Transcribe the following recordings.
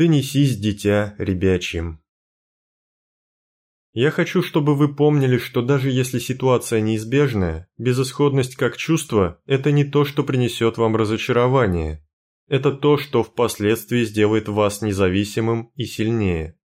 Ты несись, дитя, ребячьим. Я хочу, чтобы вы помнили, что даже если ситуация неизбежная, безысходность как чувство – это не то, что принесет вам разочарование. Это то, что впоследствии сделает вас независимым и сильнее.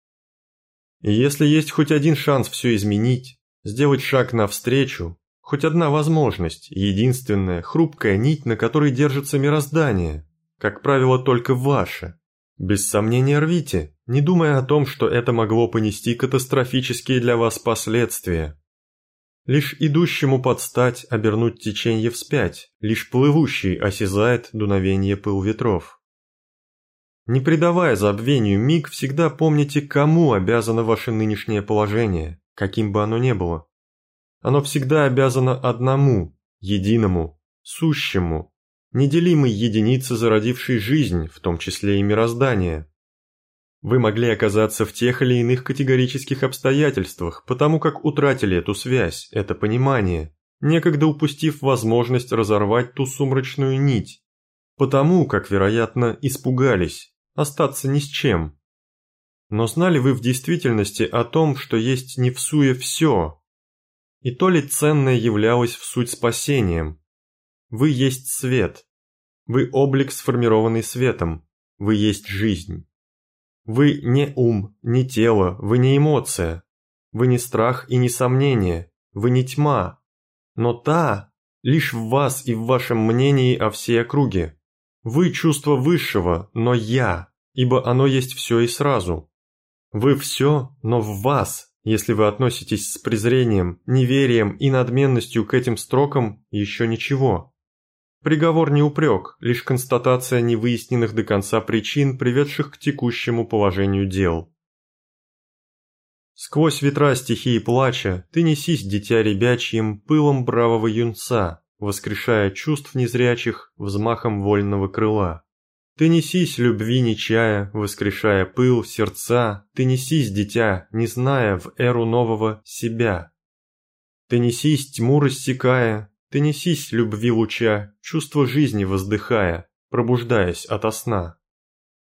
И если есть хоть один шанс все изменить, сделать шаг навстречу, хоть одна возможность, единственная, хрупкая нить, на которой держится мироздание, как правило, только ваша, без сомнения рвите, не думая о том, что это могло понести катастрофические для вас последствия. Лишь идущему подстать обернуть течение вспять, лишь плывущий осязает дуновение пыл ветров. Не придавая забвению миг, всегда помните, кому обязано ваше нынешнее положение, каким бы оно ни было. Оно всегда обязано одному, единому, сущему, неделимой единице, зародившей жизнь, в том числе и мироздание. Вы могли оказаться в тех или иных категорических обстоятельствах, потому как утратили эту связь, это понимание, некогда упустив возможность разорвать ту сумрачную нить, потому как, вероятно, испугались, остаться ни с чем. Но знали вы в действительности о том, что есть не в суе все? И то ли ценное являлось в суть спасением? Вы есть свет. Вы облик, сформированный светом. Вы есть жизнь. Вы не ум, не тело, вы не эмоция. Вы не страх и не сомнение, вы не тьма. Но та лишь в вас и в вашем мнении о всей округе. Вы чувство высшего, но я, ибо оно есть все и сразу. Вы все, но в вас, если вы относитесь с презрением, неверием и надменностью к этим строкам, еще ничего. Приговор не упрек, лишь констатация невыясненных до конца причин, приведших к текущему положению дел. Сквозь ветра стихии плача, ты несись, дитя ребячьим, пылом бравого юнца, воскрешая чувств незрячих взмахом вольного крыла. Ты несись, любви не чая, воскрешая пыл, сердца, Ты несись, дитя, не зная в эру нового себя. Ты несись, тьму рассекая, Ты несись, любви луча, чувство жизни воздыхая, Пробуждаясь ото сна.